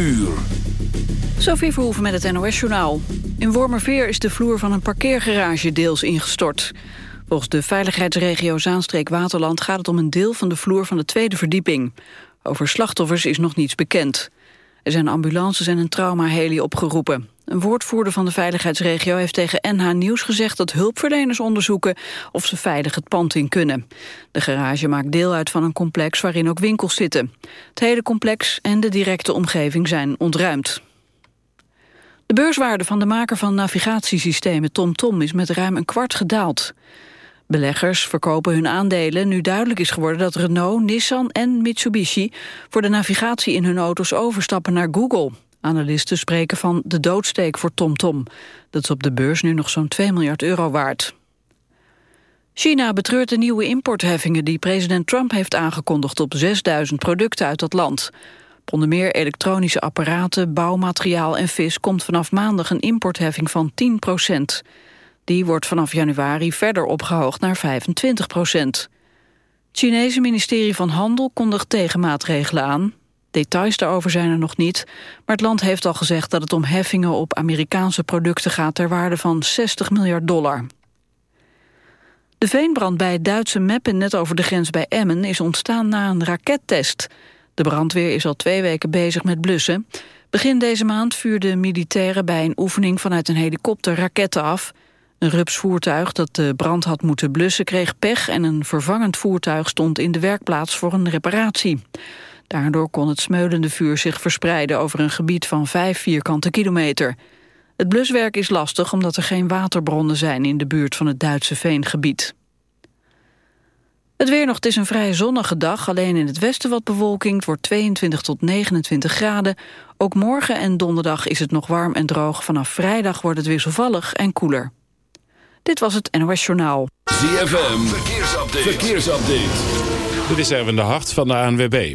uur. Sophie Verhoeven met het NOS-journaal. In Wormerveer is de vloer van een parkeergarage deels ingestort. Volgens de veiligheidsregio Zaanstreek-Waterland... gaat het om een deel van de vloer van de tweede verdieping. Over slachtoffers is nog niets bekend. Er zijn ambulances en een traumaheli opgeroepen. Een woordvoerder van de veiligheidsregio heeft tegen NH Nieuws gezegd dat hulpverleners onderzoeken of ze veilig het pand in kunnen. De garage maakt deel uit van een complex waarin ook winkels zitten. Het hele complex en de directe omgeving zijn ontruimd. De beurswaarde van de maker van navigatiesystemen TomTom is met ruim een kwart gedaald. Beleggers verkopen hun aandelen nu duidelijk is geworden dat Renault, Nissan en Mitsubishi voor de navigatie in hun auto's overstappen naar Google. Analisten spreken van de doodsteek voor TomTom. Dat is op de beurs nu nog zo'n 2 miljard euro waard. China betreurt de nieuwe importheffingen die president Trump heeft aangekondigd op 6000 producten uit dat land. Op onder meer elektronische apparaten, bouwmateriaal en vis komt vanaf maandag een importheffing van 10 procent. Die wordt vanaf januari verder opgehoogd naar 25 procent. Het Chinese ministerie van Handel kondigt tegenmaatregelen aan. Details daarover zijn er nog niet, maar het land heeft al gezegd dat het om heffingen op Amerikaanse producten gaat ter waarde van 60 miljard dollar. De veenbrand bij het Duitse Meppen net over de grens bij Emmen is ontstaan na een rakettest. De brandweer is al twee weken bezig met blussen. Begin deze maand vuurden militairen bij een oefening vanuit een helikopter raketten af. Een rupsvoertuig dat de brand had moeten blussen kreeg pech... en een vervangend voertuig stond in de werkplaats voor een reparatie. Daardoor kon het smeulende vuur zich verspreiden over een gebied van vijf vierkante kilometer. Het bluswerk is lastig omdat er geen waterbronnen zijn in de buurt van het Duitse veengebied. Het weer nog, het is een vrij zonnige dag. Alleen in het westen wat bewolking. Het wordt 22 tot 29 graden. Ook morgen en donderdag is het nog warm en droog. Vanaf vrijdag wordt het wisselvallig en koeler. Dit was het NOS Journaal. ZFM, verkeersupdate. verkeersupdate. Dit is Erwin de Hart van de ANWB.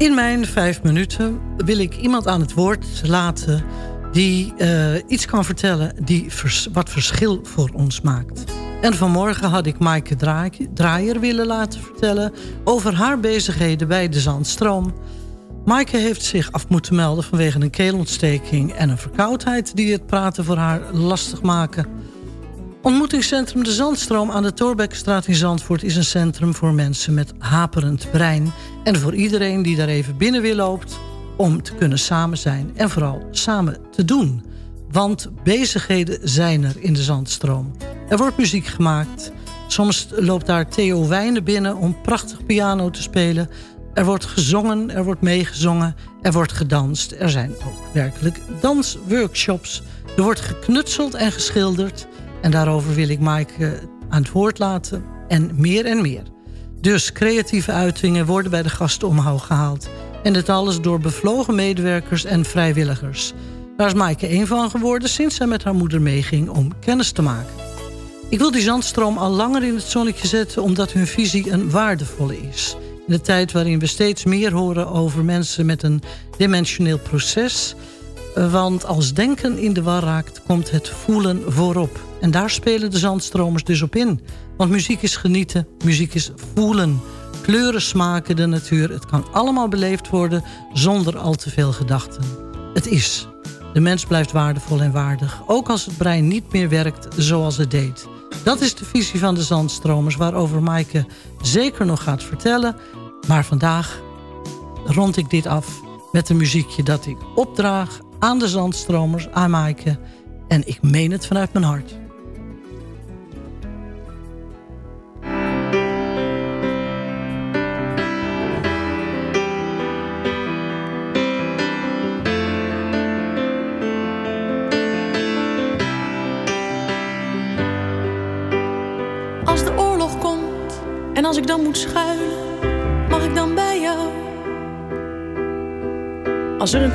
In mijn vijf minuten wil ik iemand aan het woord laten... die eh, iets kan vertellen die wat verschil voor ons maakt. En vanmorgen had ik Maaike Draai- Draaier willen laten vertellen... over haar bezigheden bij de Zandstroom. Maaike heeft zich af moeten melden vanwege een keelontsteking... en een verkoudheid die het praten voor haar lastig maken... Ontmoetingscentrum De Zandstroom aan de Torbekkenstraat in Zandvoort... is een centrum voor mensen met haperend brein... en voor iedereen die daar even binnen wil loopt... om te kunnen samen zijn en vooral samen te doen. Want bezigheden zijn er in De Zandstroom. Er wordt muziek gemaakt. Soms loopt daar Theo Wijnen binnen om prachtig piano te spelen. Er wordt gezongen, er wordt meegezongen, er wordt gedanst. Er zijn ook werkelijk dansworkshops. Er wordt geknutseld en geschilderd... En daarover wil ik Mike eh, aan het woord laten en meer en meer. Dus creatieve uitingen worden bij de gasten omhoog gehaald. En dit alles door bevlogen medewerkers en vrijwilligers. Daar is Maaike één van geworden sinds zij met haar moeder meeging om kennis te maken. Ik wil die zandstroom al langer in het zonnetje zetten... omdat hun visie een waardevolle is. In de tijd waarin we steeds meer horen over mensen met een dimensioneel proces... want als denken in de war raakt, komt het voelen voorop. En daar spelen de zandstromers dus op in. Want muziek is genieten, muziek is voelen. Kleuren smaken de natuur, het kan allemaal beleefd worden... zonder al te veel gedachten. Het is. De mens blijft waardevol en waardig. Ook als het brein niet meer werkt zoals het deed. Dat is de visie van de Zandstromers... waarover Maaike zeker nog gaat vertellen. Maar vandaag rond ik dit af met een muziekje dat ik opdraag... aan de Zandstromers, aan Maaike. En ik meen het vanuit mijn hart.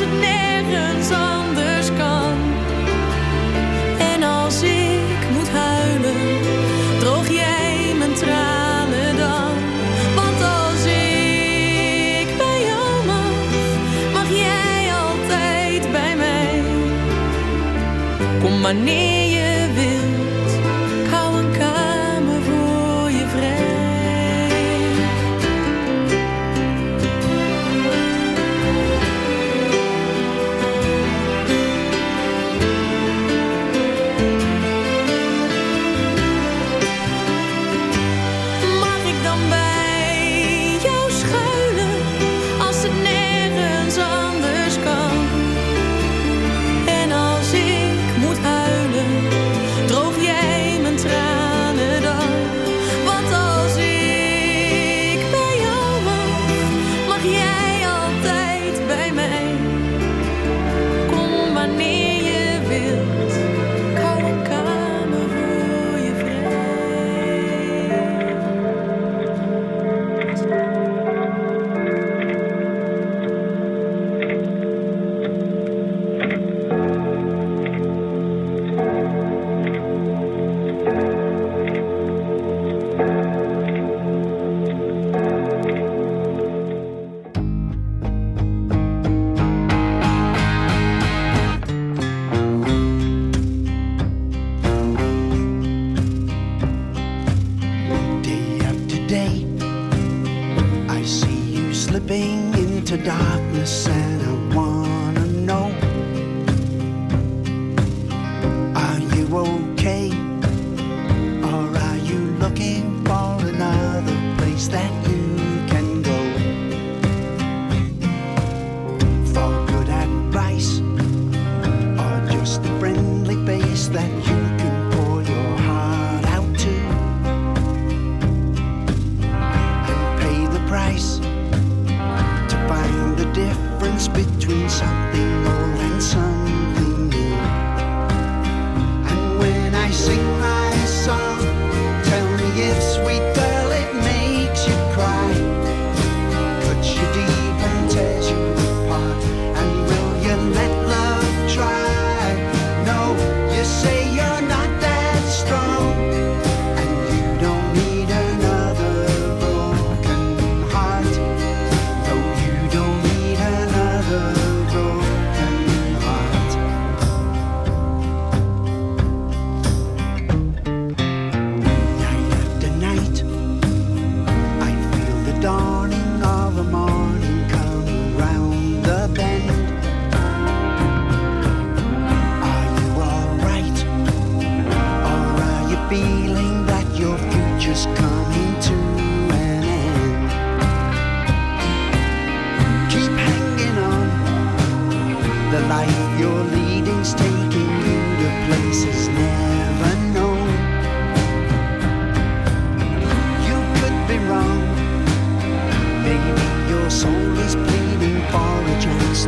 Het nergens anders kan? En als ik moet huilen, droog jij mijn tranen dan? Want als ik bij jou mag, mag jij altijd bij mij. Kom wanneer je darkness, and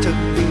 to be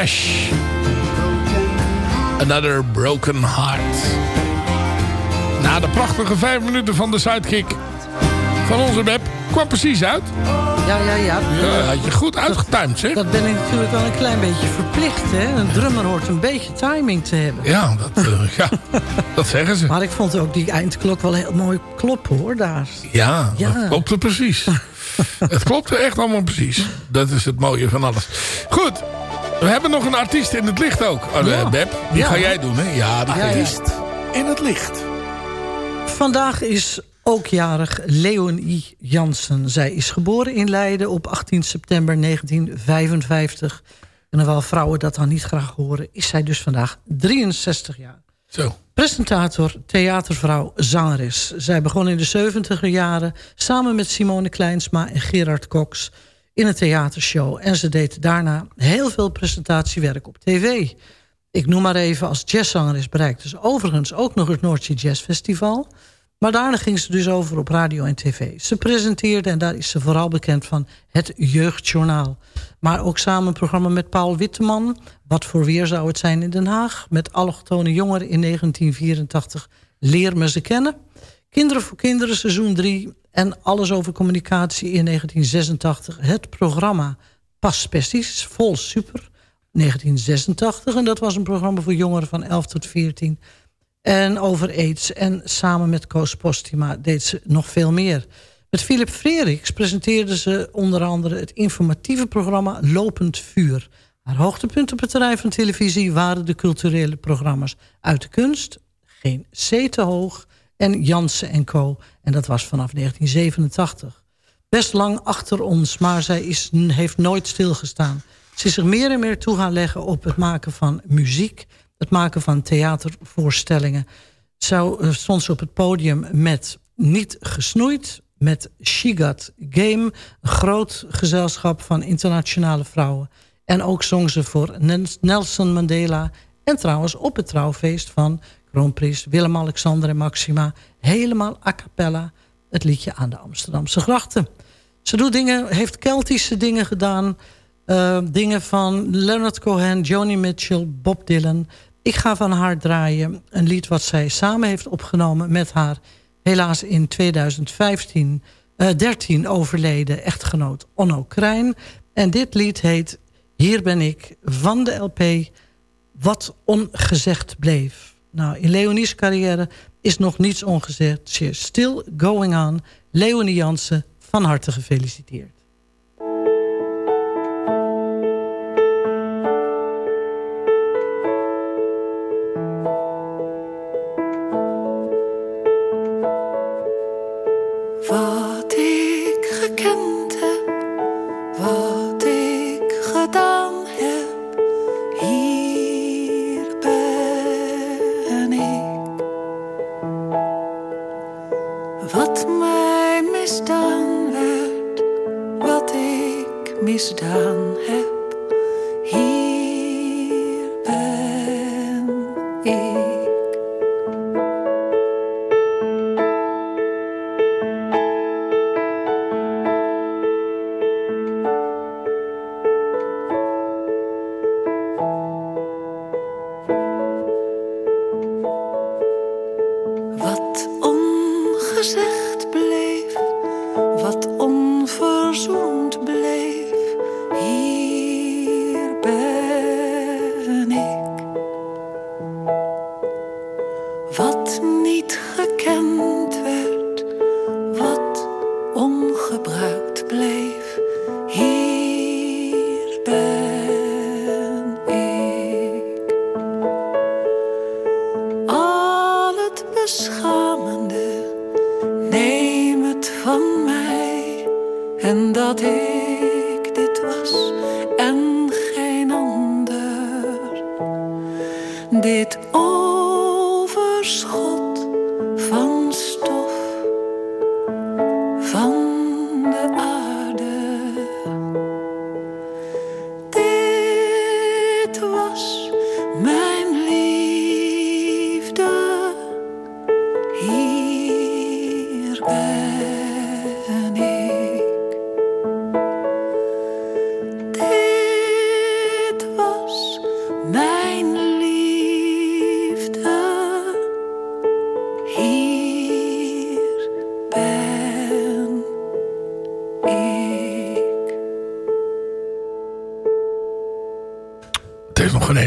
Nash. Another Broken Heart. Na de prachtige vijf minuten van de sidekick van onze web kwam precies uit. Ja, ja, ja. Ja, had je goed uitgetimed, zeg. Dat ben ik natuurlijk wel een klein beetje verplicht. Hè? Een drummer hoort een beetje timing te hebben. Ja, dat, eh, ja, dat zeggen ze. Maar ik vond ook die eindklok wel heel mooi kloppen hoor, daar. Ja, Ja. dat klopte precies. het klopte echt allemaal precies. Dat is het mooie van alles. Goed, we hebben nog een artiest in het licht ook. Oh, Ja. Beb, die Ja. ga jij doen, hè? Ja, die jij doen. In het licht. Vandaag is ook jarig Leonie Jansen. Zij is geboren in Leiden op 18 september 1955. En hoewel vrouwen dat dan niet graag horen... is zij dus vandaag 63 jaar. Zo. Presentator, theatervrouw, zangeres. Zij begon in de 70 jaren samen met Simone Kleinsma en Gerard Cox... in een theatershow. En ze deed daarna heel veel presentatiewerk op tv. Ik noem maar even als jazzzangeres bereikte ze overigens ook nog het Noordzee Jazz Festival... Maar daarna ging ze dus over op radio en tv. Ze presenteerde, en daar is ze vooral bekend van, het Jeugdjournaal. Maar ook samen een programma met Paul Witteman. Wat voor weer zou het zijn in Den Haag? Met allochtone jongeren in 1984. Leer me ze kennen. Kinderen voor Kinderen, seizoen 3. En Alles over communicatie in 1986. Het programma Paspesties, vol super. 1986. En dat was een programma voor jongeren van 11 tot 14. En over aids. En samen met Koos Postuma deed ze nog veel meer. Met Philip Freriks presenteerde ze onder andere het informatieve programma Lopend Vuur. Haar hoogtepunt op het terrein van televisie waren de culturele programma's Uit de Kunst, Geen C te Hoog en Jansen en Co. En dat was vanaf 1987. Best lang achter ons, maar zij is, heeft nooit stilgestaan. Ze is zich meer en meer toe gaan leggen op het maken van muziek... het maken van theatervoorstellingen. Zo eh, stond ze op het podium met Niet Gesnoeid... met She Got Game, een groot gezelschap van internationale vrouwen... En ook zong ze voor Nelson Mandela. En trouwens op het trouwfeest van Willem-Alexander en Maxima... helemaal a cappella het liedje aan de Amsterdamse grachten. Ze doet dingen, heeft Keltische dingen gedaan. Uh, dingen van Leonard Cohen, Joni Mitchell, Bob Dylan. Ik ga van haar draaien een lied wat zij samen heeft opgenomen met haar... helaas in 2015, uh, 13 overleden echtgenoot Onno Krijn. En dit lied heet hier ben ik van de LP Wat ongezegd bleef. Nou, in Leonie's carrière is nog niets ongezegd. She is still going on. Leonie Jansen, van harte gefeliciteerd.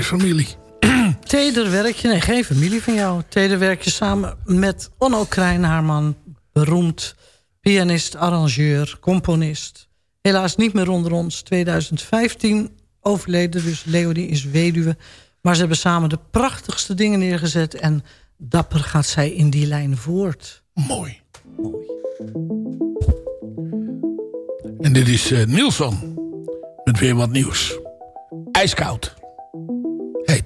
Familie. Teder werk je, nee geen familie van jou. Teder werk je samen met Onno Krijn, haar man. Beroemd pianist, arrangeur, componist. Helaas niet meer onder ons. 2015 overleden, dus Leonie is weduwe. Maar ze hebben samen de prachtigste dingen neergezet. En dapper gaat zij in die lijn voort. Mooi. Mooi. En dit is uh, Nielsen. Met weer wat nieuws. IJskoud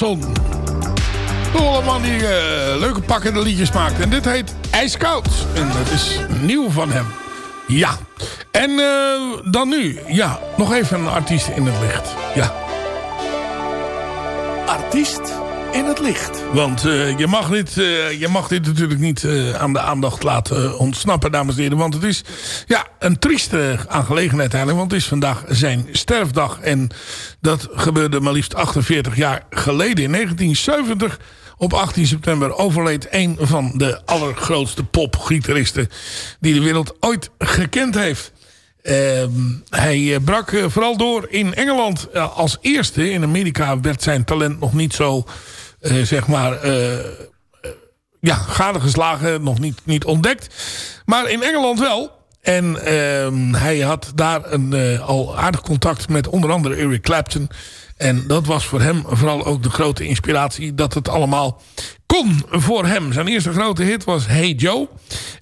Nielsen. Toch man die eh, leuke pakkende liedjes maakt. En dit heet IJskoud. En dat is nieuw van hem. Ja. En eh, dan nu. Ja, nog even een artiest in het licht. Ja. Artiest in het licht. Want eh, je, mag dit, eh, je mag dit natuurlijk niet eh, aan de aandacht laten ontsnappen, dames en heren. Want het is ja, een trieste aangelegenheid eigenlijk. Want het is vandaag zijn sterfdag. En dat gebeurde maar liefst 48 jaar geleden. In 1970, op 18 september, overleed een van de allergrootste popgitaristen... die de wereld ooit gekend heeft. Ehm, hij brak vooral door in Engeland als eerste. In Amerika werd zijn talent nog niet zo, zeg maar, eh, eh, ja, gadegeslagen, nog niet, niet ontdekt. Maar in Engeland wel. En ehm, hij had daar een, eh, al aardig contact met onder andere Eric Clapton. En dat was voor hem vooral ook de grote inspiratie dat het allemaal kon voor hem. Zijn eerste grote hit was Hey Joe.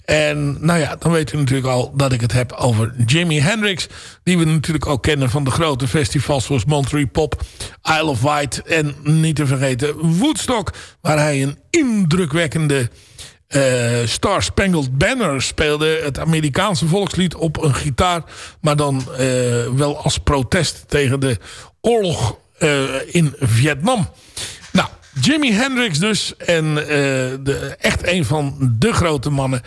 En nou ja, dan weet u natuurlijk al dat ik het heb over Jimi Hendrix. Die we natuurlijk ook kennen van de grote festivals zoals Monterey Pop, Isle of Wight en niet te vergeten Woodstock. Waar hij een indrukwekkende eh, Star Spangled Banner speelde. Het Amerikaanse volkslied op een gitaar. Maar dan eh, wel als protest tegen de oorlog in Vietnam. Nou, Jimi Hendrix dus. En eh, de, echt een van de grote mannen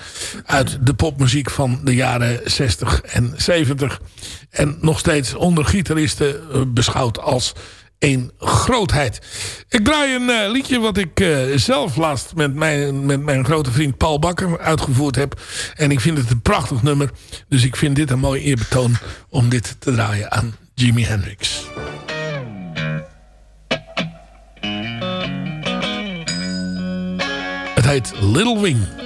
uit de popmuziek van de jaren 60 en 70. En nog steeds onder gitaristen eh, beschouwd als een grootheid. Ik draai een eh, liedje wat ik eh, zelf laatst met mijn, met mijn grote vriend Paul Bakker uitgevoerd heb. En ik vind het een prachtig nummer. Dus ik vind dit een mooi eerbetoon om dit te draaien aan Jimi Hendrix. Het heet Little Wing.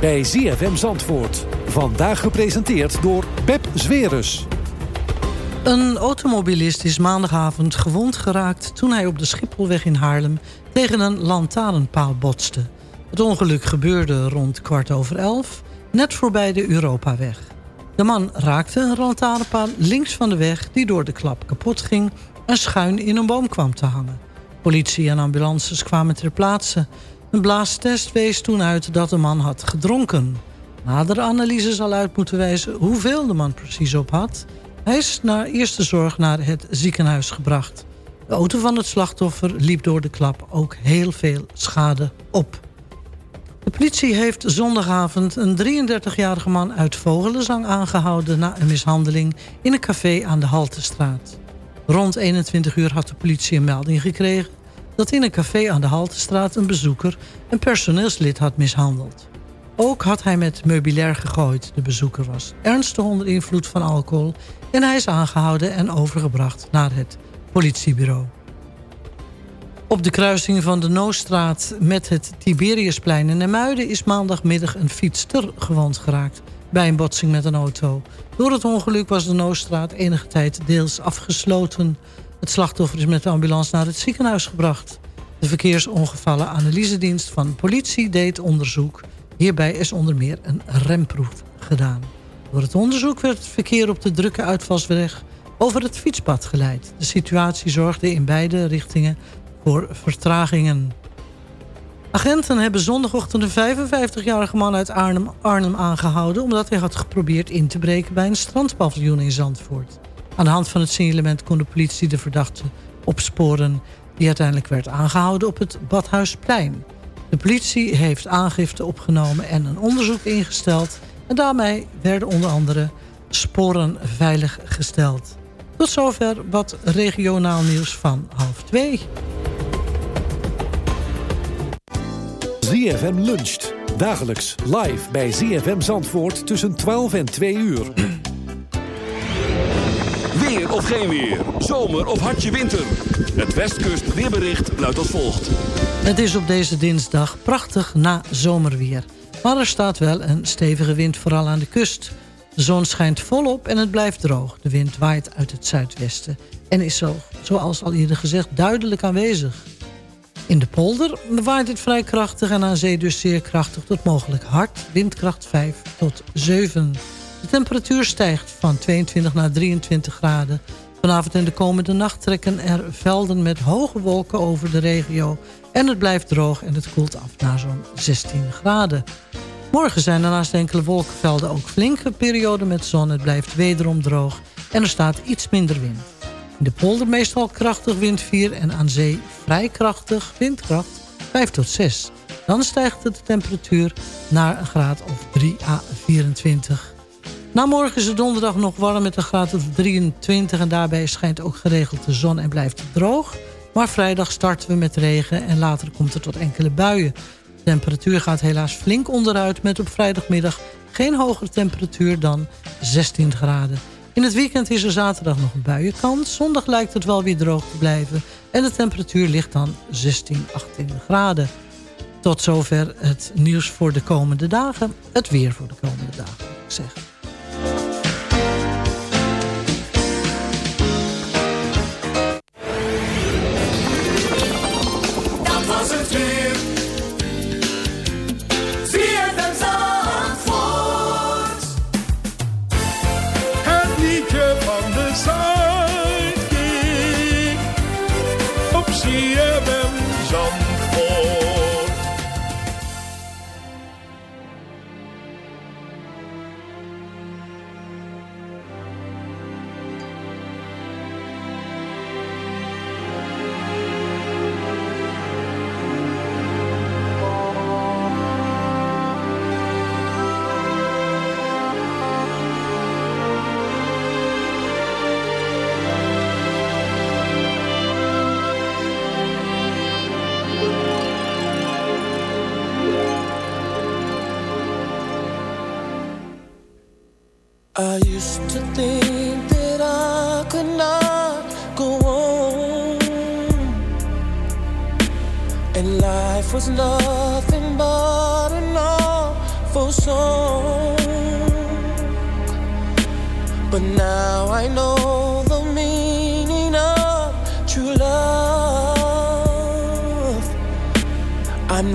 Bij ZFM Zandvoort. Vandaag gepresenteerd door Pep Zwerus. Een automobilist is maandagavond gewond geraakt... toen hij op de Schipholweg in Haarlem tegen een lantaarnpaal botste. Het ongeluk gebeurde rond kwart over elf, net voorbij de Europaweg. De man raakte een lantaarnpaal links van de weg... die door de klap kapot ging en schuin in een boom kwam te hangen. Politie en ambulances kwamen ter plaatse. Een blaastest wees toen uit dat de man had gedronken. Nadere analyse zal uit moeten wijzen hoeveel de man precies op had... Hij is naar eerste zorg naar het ziekenhuis gebracht. De auto van het slachtoffer liep door de klap ook heel veel schade op. De politie heeft zondagavond een 33-jarige man uit Vogelenzang aangehouden... na een mishandeling in een café aan de Haltestraat. Rond 21 uur had de politie een melding gekregen... dat in een café aan de Haltestraat een bezoeker een personeelslid had mishandeld. Ook had hij met meubilair gegooid. De bezoeker was ernstig onder invloed van alcohol... en hij is aangehouden en overgebracht naar het politiebureau. Op de kruising van de Noostraat met het Tiberiusplein in Nemuiden... is maandagmiddag een fietster gewond geraakt bij een botsing met een auto. Door het ongeluk was de Noostraat enige tijd deels afgesloten. Het slachtoffer is met de ambulance naar het ziekenhuis gebracht. De verkeersongevallenanalysedienst van politie deed onderzoek... Hierbij is onder meer een remproef gedaan. Door het onderzoek werd het verkeer op de drukke uitvalsweg over het fietspad geleid. De situatie zorgde in beide richtingen voor vertragingen. Agenten hebben zondagochtend een 55-jarige man uit Arnhem, Arnhem aangehouden... omdat hij had geprobeerd in te breken bij een strandpaviljoen in Zandvoort. Aan de hand van het signalement kon de politie de verdachte opsporen... die uiteindelijk werd aangehouden op het Badhuisplein... De politie heeft aangifte opgenomen en een onderzoek ingesteld. En daarmee werden onder andere sporen veilig gesteld. Tot zover wat regionaal nieuws van half twee. ZFM luncht. Dagelijks live bij ZFM Zandvoort tussen 12 en 2 uur. Weer of geen weer. Zomer of hartje winter. Het Westkust weerbericht luidt als volgt. Het is op deze dinsdag prachtig na zomerweer. Maar er staat wel een stevige wind vooral aan de kust. De zon schijnt volop en het blijft droog. De wind waait uit het zuidwesten en is zo, zoals al eerder gezegd duidelijk aanwezig. In de polder waait het vrij krachtig en aan zee dus zeer krachtig tot mogelijk hard. Windkracht 5 tot 7. De temperatuur stijgt van 22 naar 23 graden. Vanavond en de komende nacht trekken er velden met hoge wolken over de regio. En het blijft droog en het koelt af naar zo'n 16 graden. Morgen zijn er naast enkele wolkenvelden ook flinke perioden met zon. Het blijft wederom droog en er staat iets minder wind. In de polder meestal krachtig wind 4 en aan zee vrij krachtig windkracht 5 tot 6. Dan stijgt de temperatuur naar een graad of 3 à 24. Na morgen is het donderdag nog warm met een graad of 23... en daarbij schijnt ook geregeld de zon en blijft het droog. Maar vrijdag starten we met regen en later komt het tot enkele buien. De temperatuur gaat helaas flink onderuit met op vrijdagmiddag... geen hogere temperatuur dan 16 graden. In het weekend is er zaterdag nog een buienkans. Zondag lijkt het wel weer droog te blijven. En de temperatuur ligt dan 16, 18 graden. Tot zover het nieuws voor de komende dagen. Het weer voor de komende dagen, ik zeggen. I used to think that I could not go on, and life was nothing but an awful song. But now I know the meaning of true love. I'm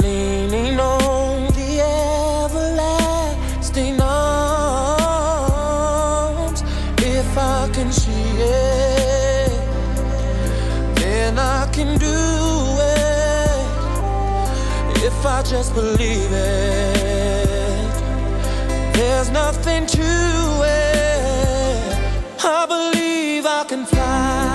believe it, there's nothing to it. I believe I can fly.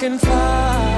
can fly.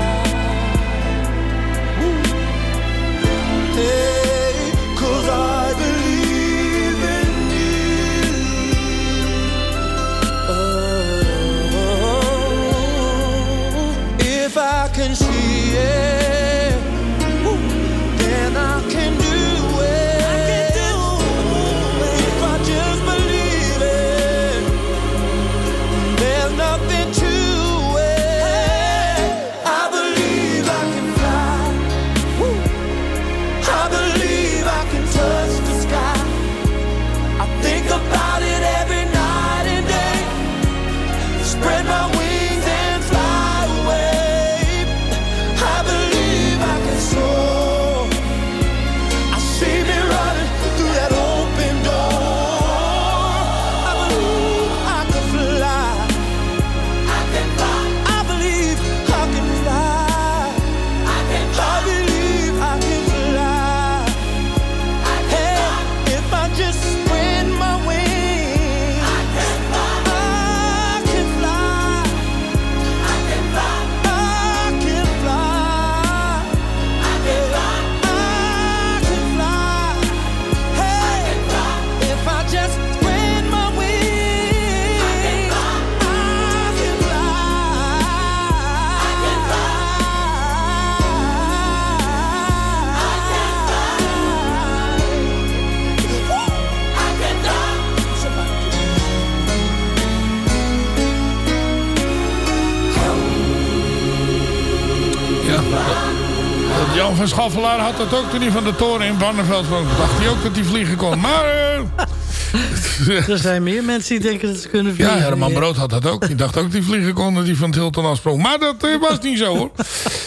Van Schaffelaar had dat ook toen hij van de toren in Barneveld woonde. Dacht hij ook dat hij vliegen kon. Maar... eh, Er zijn meer mensen die denken dat ze kunnen vliegen. Ja, Herman Brood had dat ook. Die dacht ook dat hij vliegen kon dat hij van het Hilton afsprong. Maar dat eh, was niet zo hoor.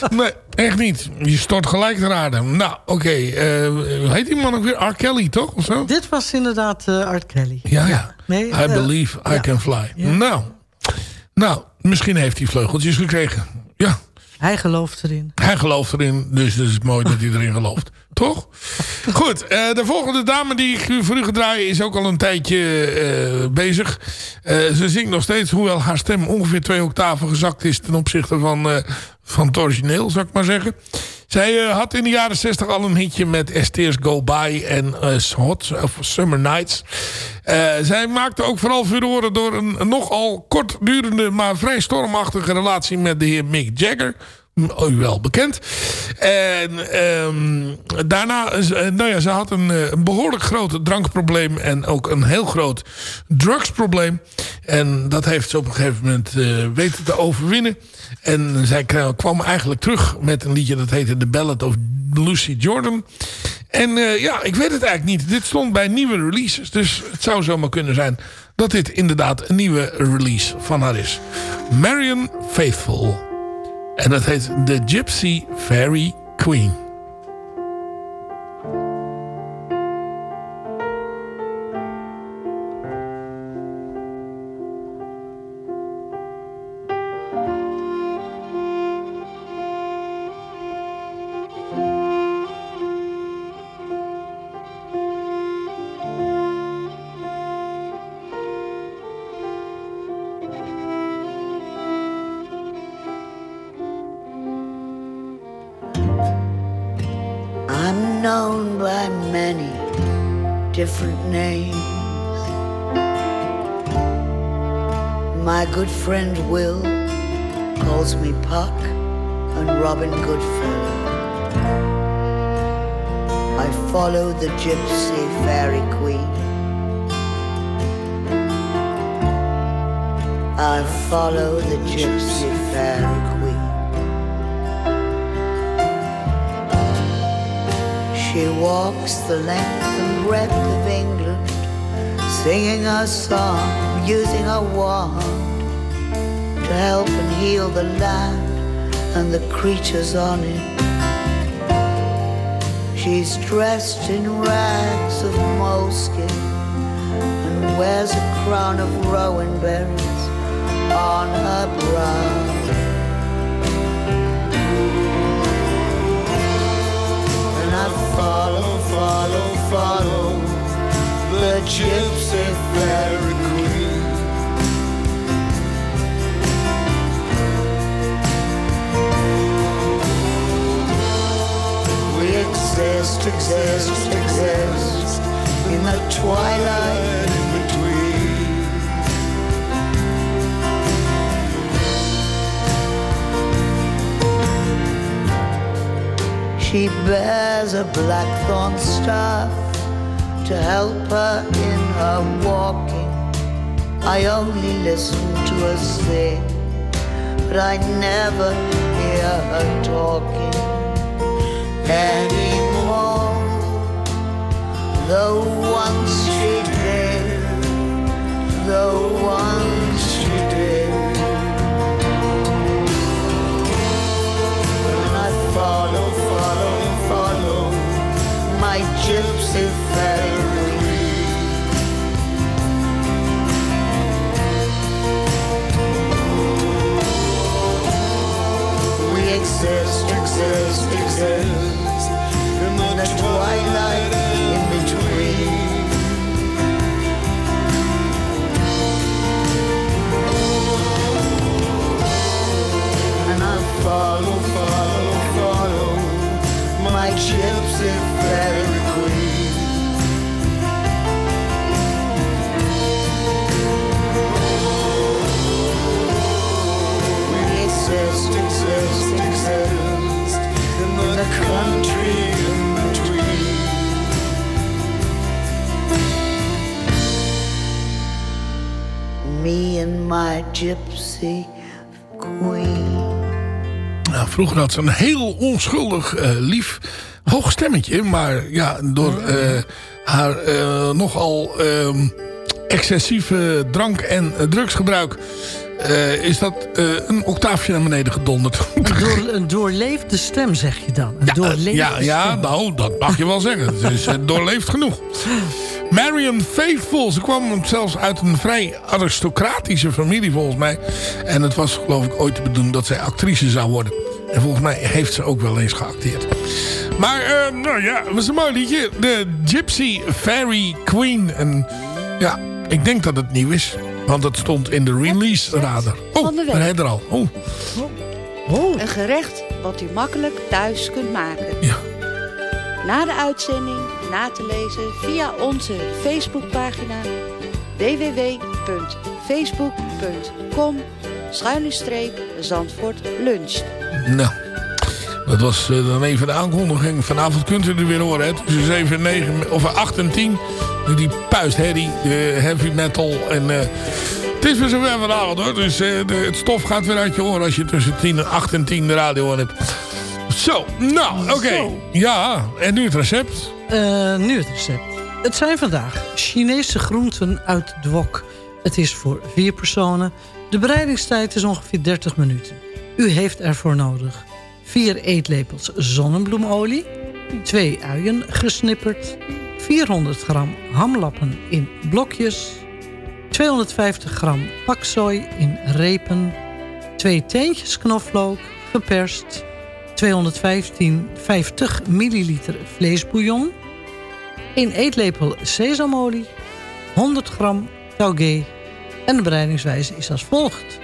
Nee, echt niet. Je stort gelijk ter aarde. Nou, oké. eh, heet die man ook weer? R. Kelly, toch? Of zo? Dit was inderdaad Art Kelly. Ja, ja. Nee, I believe I ja. can fly. Nou, nou, misschien heeft hij vleugeltjes gekregen. Hij gelooft erin. hij gelooft erin. Dus het is mooi dat hij erin gelooft. Toch? Goed, eh, de volgende dame die ik voor u ga draaien is ook al een tijdje eh, bezig. Eh, ze zingt nog steeds, hoewel haar stem ongeveer twee octaven gezakt is ten opzichte van, van het origineel, zou ik maar zeggen. Zij eh, had in de jaren 60 al een hitje met As Tears Go By en Hot of Summer Nights. Eh, zij maakte ook vooral furoren door een, nogal kortdurende, maar vrij stormachtige relatie met de heer Mick Jagger. Oh, u wel bekend. En ehm, daarna, eh, nou ja, ze had een, een behoorlijk groot drankprobleem en ook een heel groot drugsprobleem. En dat heeft ze op een gegeven moment weten te overwinnen. En zij kwam eigenlijk terug met een liedje dat heette The Ballad of Lucy Jordan. En eh, ja, ik weet het eigenlijk niet. Dit stond bij nieuwe releases. Dus het zou zomaar kunnen zijn dat dit inderdaad een nieuwe release van haar is. Marion Faithful. En dat heet The Gypsy Fairy Queen. Friend Will calls me Puck and Robin Goodfellow. I follow the gypsy fairy queen. I follow the gypsy fairy queen. She walks the length and breadth of England, singing her song, using her wand to help and heal the land and the creatures on it. She's dressed in rags of moleskin and wears a crown of rowan berries on her brow. And I follow, follow, follow the gypsy fairy queen. Exist, exist, exist in the twilight in between. She bears a blackthorn staff to help her in her walking. I only listen to her sing, but I never hear her talking anymore. Though once she did, though once she did. And I follow, follow, follow my gypsy fairy. We exist, exist, exist in the twilight gypsy queen. Ja, vroeger had ze een heel onschuldig, eh, lief, hoog stemmetje. Maar ja, door eh, haar eh, nogal ehm, excessieve drank- en drugsgebruik... eh, is dat eh, een octaafje naar beneden gedonderd. Een, door, een doorleefde stem, zeg je dan. Een doorleefde Ja, ja, stem. nou, dat mag je wel zeggen. Het is doorleefd genoeg. Marion Faithful. Ze kwam zelfs uit een vrij aristocratische familie volgens mij. En het was geloof ik ooit de bedoeling dat zij actrice zou worden. En volgens mij heeft ze ook wel eens geacteerd. Maar, eh, nou ja, het was een mooi liedje. De Gypsy Fairy Queen. En ja, ik denk dat het nieuw is. Want het stond in de release radar. Oh, daar heb je er al. Oh. Een gerecht wat u makkelijk thuis kunt maken. Ja. Na de uitzending na te lezen via onze Facebookpagina www.facebook.com Zandvoort luncht. Nou, dat was eh, dan even de aankondiging. Vanavond kunt u er weer horen. Hè? Tussen 7 en 9, of 8 en 10. Nu die puistherrie, de heavy metal. En eh, het is weer zover vanavond hoor. Dus eh, de, het stof gaat weer uit je oren als je tussen 10 en 8 en 10 de radio aan hebt. Zo, nou, oké. Ja, en nu het recept. Eh, nu het recept. Het zijn vandaag Chinese groenten uit de wok. Het is voor vier personen. De bereidingstijd is ongeveer 30 minuten. U heeft ervoor nodig 4 eetlepels zonnebloemolie, 2 uien gesnipperd, 400 gram hamlappen in blokjes, 250 gram paksoi in repen, 2 teentjes knoflook, geperst, 215 50 milliliter vleesbouillon, 1 eetlepel sesamolie, 100 gram taugé en de bereidingswijze is als volgt.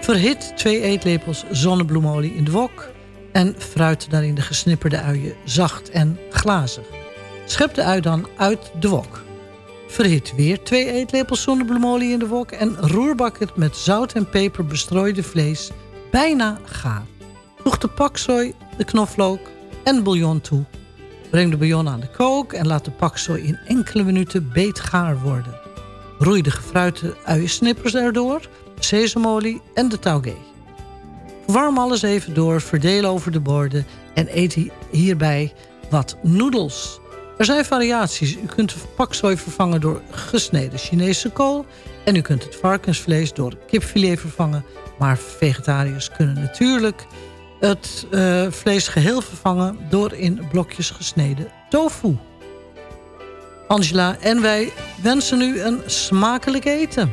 Verhit 2 eetlepels zonnebloemolie in de wok en fruit daarin de gesnipperde uien zacht en glazig. Schep de ui dan uit de wok. Verhit weer 2 eetlepels zonnebloemolie in de wok en roerbak het met zout en peper bestrooide vlees bijna gaar. Voeg de paksoi, de knoflook en bouillon toe. Breng de bouillon aan de kook en laat de paksoi in enkele minuten beetgaar worden. Roei de gefruite uiensnippers erdoor, sesamolie en de taugé. Verwarm alles even door, verdeel over de borden en eet hi- hierbij wat noedels. Er zijn variaties. U kunt de paksoi vervangen door gesneden Chinese kool... en u kunt het varkensvlees door kipfilet vervangen. Maar vegetariërs kunnen natuurlijk het eh, vlees geheel vervangen... door in blokjes gesneden tofu. Angela en wij wensen u een smakelijk eten.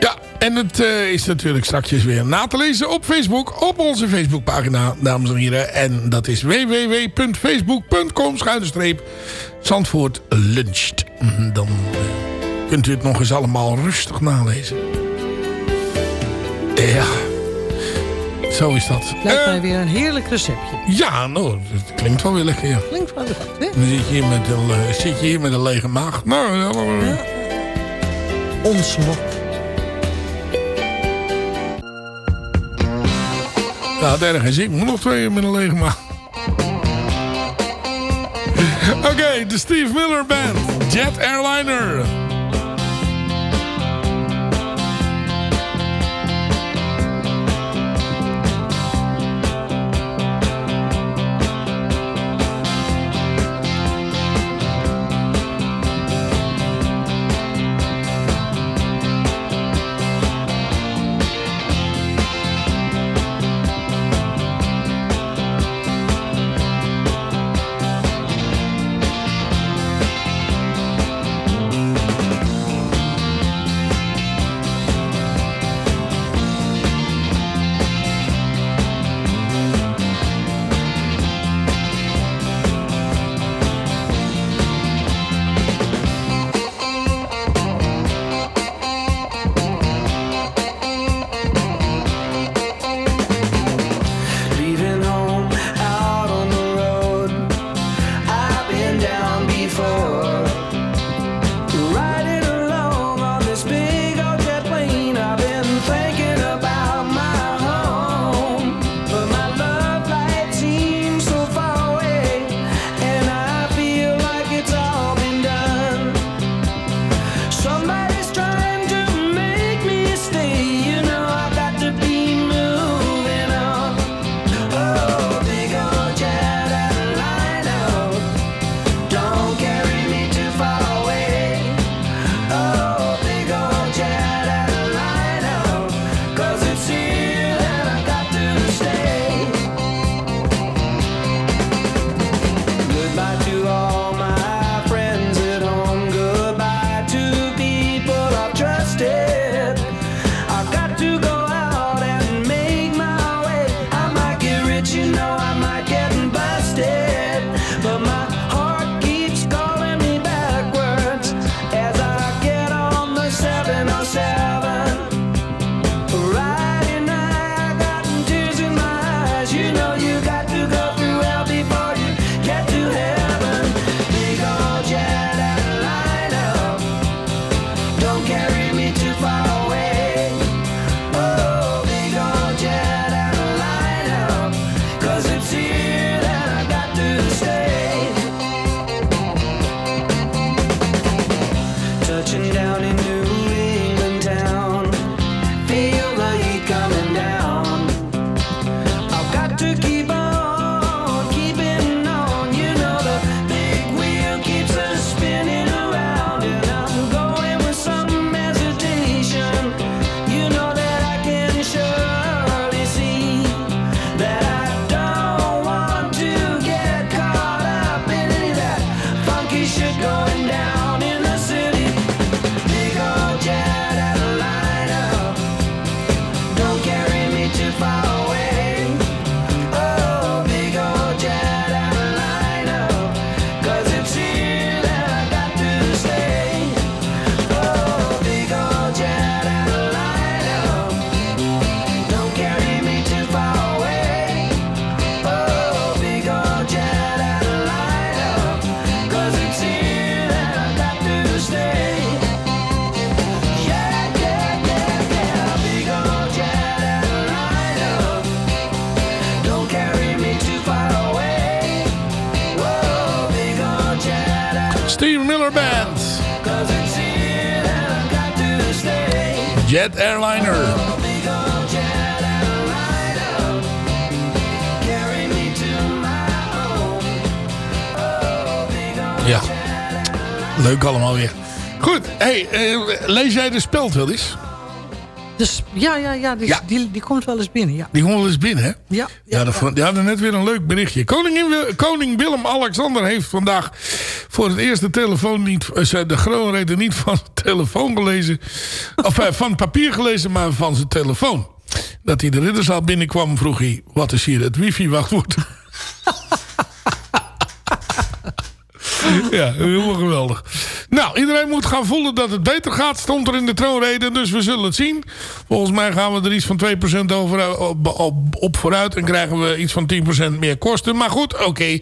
Ja, en het eh, is natuurlijk straks weer na te lezen op Facebook. Op onze Facebookpagina, dames en heren. En dat is www.facebook.com schuine Zandvoort luncht. Mhm, Dan eh, kunt u het nog eens allemaal rustig nalezen. Ja, zo is dat. Lijkt Eh, mij weer een heerlijk receptje. ja, nou, het klinkt wel weer lekker. Ja. Klinkt wel hè? Dan zit je hier met een, eh, zit je hier met een lege maag. Nou, ja, ja. Ons lot. Ja, had erg geen zin. Ik moet nog twee met een lege maag. Oké, de Steve Miller Band. Jet Airliner. Bye to all. Steve Miller Band. Jet Airliner. Ja, leuk allemaal weer. Goed, hey, eh, lees jij de speld wel eens? Dus ja, ja, ja, die, Die, die komt wel eens binnen. Ja. Die komt wel eens binnen, hè? Ja. Ja, dat vond- die hadden net weer een leuk berichtje. Koningin, koning Willem-Alexander heeft vandaag voor het eerst de telefoon niet, eh, de kroonrede niet van zijn telefoon gelezen. Of eh, van papier gelezen, maar van zijn telefoon. Dat hij de ridderzaal binnenkwam, vroeg hij, wat is hier het wifi-wachtwoord? Ja, helemaal geweldig. Nou, iedereen moet gaan voelen dat het beter gaat, stond er in de troonrede. Dus we zullen het zien. Volgens mij gaan we er iets van 2% over, eh, op, op, vooruit. En krijgen we iets van 10% meer kosten. Maar goed, oké.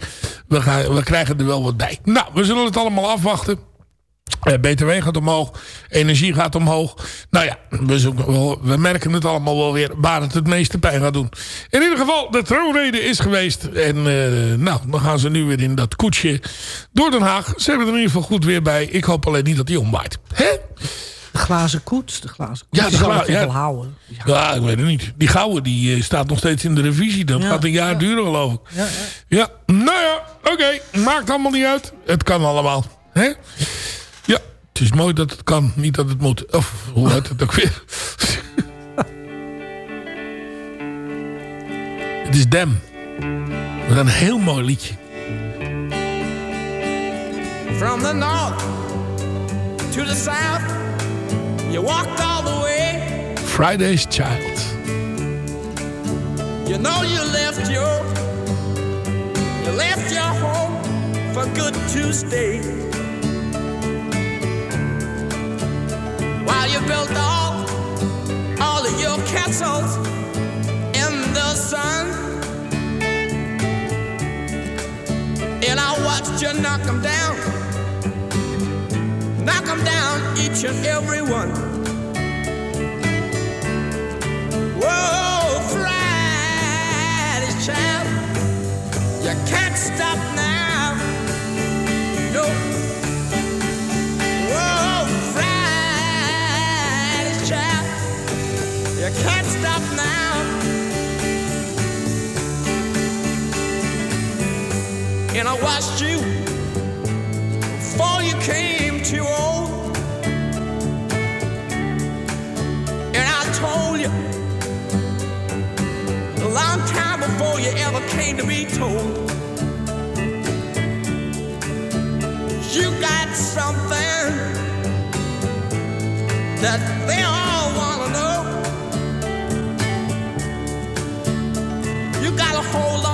we, we krijgen er wel wat bij. Nou, we zullen het allemaal afwachten. Eh, BTW gaat omhoog. Energie gaat omhoog. Nou ja, we, zoeken wel- we merken het allemaal wel weer waar het het meeste pijn gaat doen. In ieder geval, de troonrede is geweest. En eh, nou, dan gaan ze nu weer in dat koetsje door Den Haag. Ze hebben er in ieder geval goed weer bij. Ik hoop alleen niet dat die omwaait. Hè? De glazen koets, de glazen koets. Ja, de zal gla- het toch ja. wel houden. Ja. ik weet het niet. Die gouden die eh, staat nog steeds in de revisie. Dat Ja, gaat een jaar duren geloof ik. Ja, Ja, nou ja, oké. Maakt allemaal niet uit. Het kan allemaal. Hè? Het is mooi dat het kan. Niet dat het moet. Of hoe heet het ook weer? het is Dem. Met een heel mooi liedje. From the north to the south, you walked all the way. Friday's Child. You know you left your, you left your home for good to While you built all, all of your castles in the sun. And I watched you knock them down, knock them down, each and every one. Whoa, Friday's child, you can't stop now. And I watched you before you came too old. And I told you a long time before you ever came to be told. You got something that they all wanna know. You gotta hold on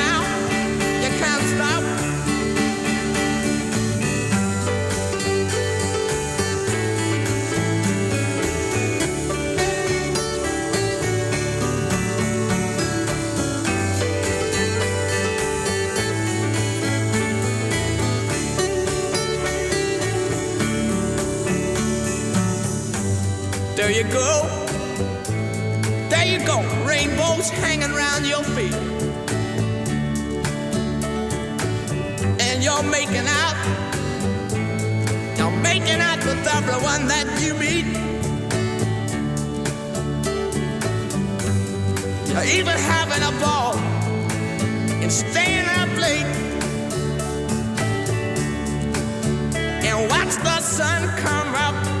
you go. There you go. Rainbows hanging around your feet. And you're making out. You're making out with everyone that you meet. You're even having a ball and staying up late. And watch the sun come up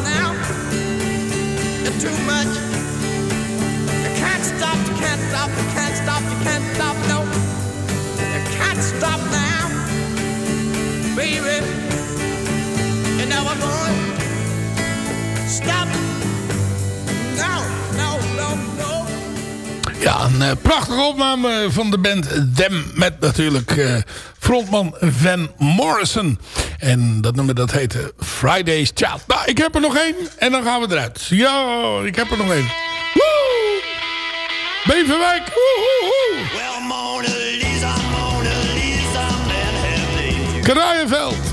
too much. You can't stop, you can't stop, you can't stop, you can't stop, no. You can't stop now, baby. You never gonna stop. No, no, no, no. Ja, een eh, prachtige opname van de band Them. Met natuurlijk eh, frontman Van Morrison. En dat nummer dat heette Friday's Child. Nou, ik heb er nog één. En dan gaan we eruit. Ja, ik heb er nog één. Woe! Beverwijk. Woehoehoe. Well, Mona Lisa, Mona Lisa, man, have they Kraaienveld.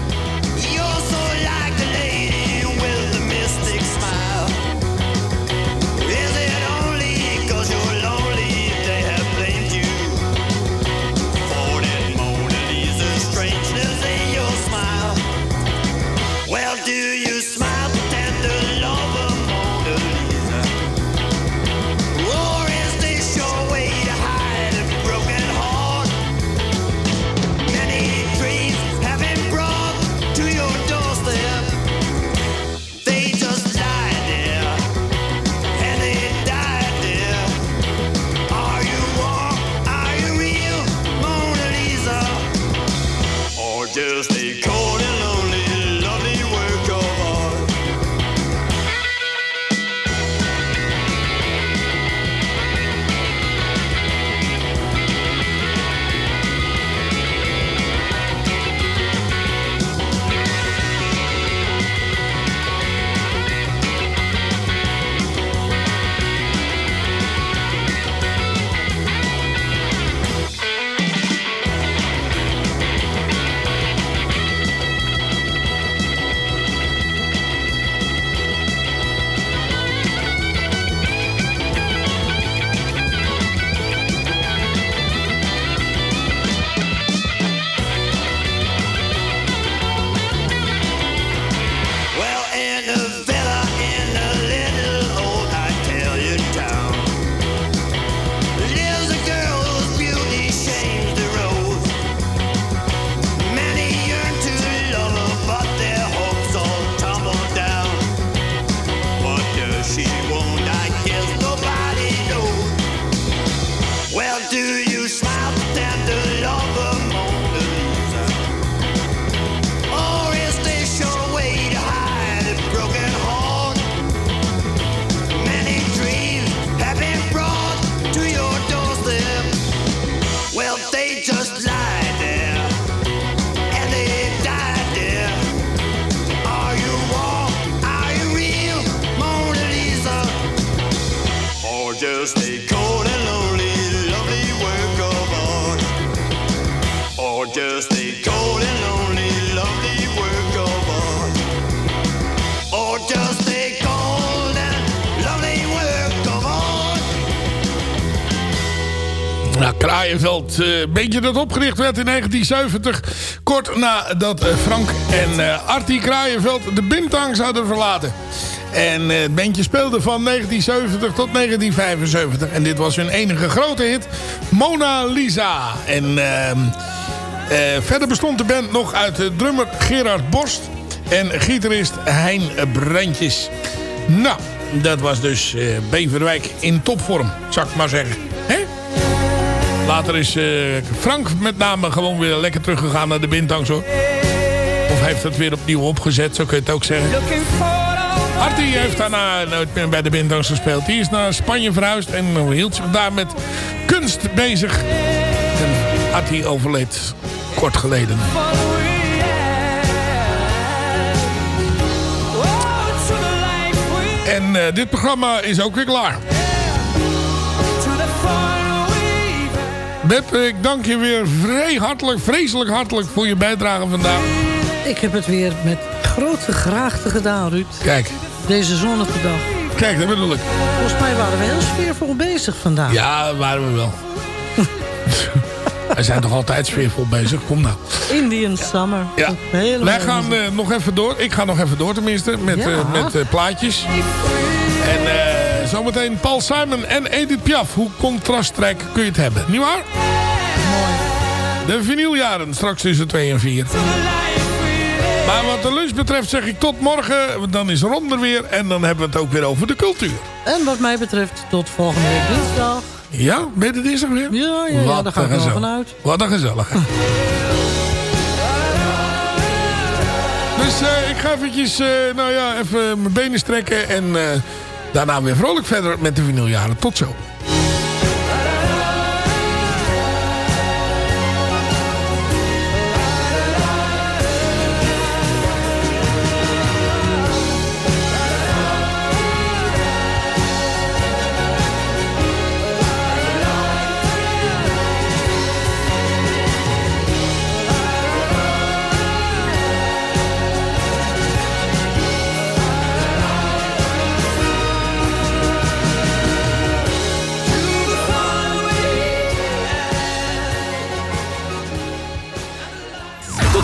Kraaienveld, eh, beetje dat opgericht werd in 1970. Kort nadat eh, Frank en eh Artie Kraaienveld de Bintang zouden verlaten. En het bandje speelde van 1970 tot 1975. En dit was hun enige grote hit, Mona Lisa. En ehm, eh, verder bestond de band nog uit de drummer Gerard Borst en gitarist Hein Brandjes. Nou, dat was dus Beverwijk in topvorm, zou ik maar zeggen. Later is eh, Frank met name gewoon weer lekker teruggegaan naar de Bintangs hoor. Of heeft het weer opnieuw opgezet, zo kun je het ook zeggen. Artie heeft daarna nooit bij de Bintangs gespeeld. Die is naar Spanje verhuisd en hield zich daar met kunst bezig. En Artie overleed kort geleden. En eh, dit programma is ook weer klaar. Beb, ik dank je weer vrij hartelijk, vreselijk hartelijk voor je bijdrage vandaag. Ik heb het weer met grote graagte gedaan, Ruud. Kijk. Deze zonnige dag. Kijk, dat bedoel ik. Volgens mij waren we heel sfeervol bezig vandaag. Ja, waren we wel. Wij zijn toch altijd sfeervol bezig. Kom nou. Indian Summer. Ja. Helemaal Wij gaan eh, nog even door. Ik ga nog even door tenminste. Met, Ja. eh, met eh, plaatjes. En zometeen Paul Simon en Edith Piaf. Hoe contrastrijk kun je het hebben? Niet waar? Mooi. De vinyljaren straks tussen 2 en 4. Maar wat de lunch betreft zeg ik tot morgen. Dan is Ron er weer. En dan hebben we het ook weer over de cultuur. En wat mij betreft tot volgende week dinsdag. Ja, ben je dinsdag weer? Ja, ja, ja daar ga ik wel gezellig. vanuit. Wat een gezelligheid. dus eh, ik ga eventjes, eh, nou ja, even mijn benen strekken. En eh, daarna weer vrolijk verder met de vinyljaren. Tot zo.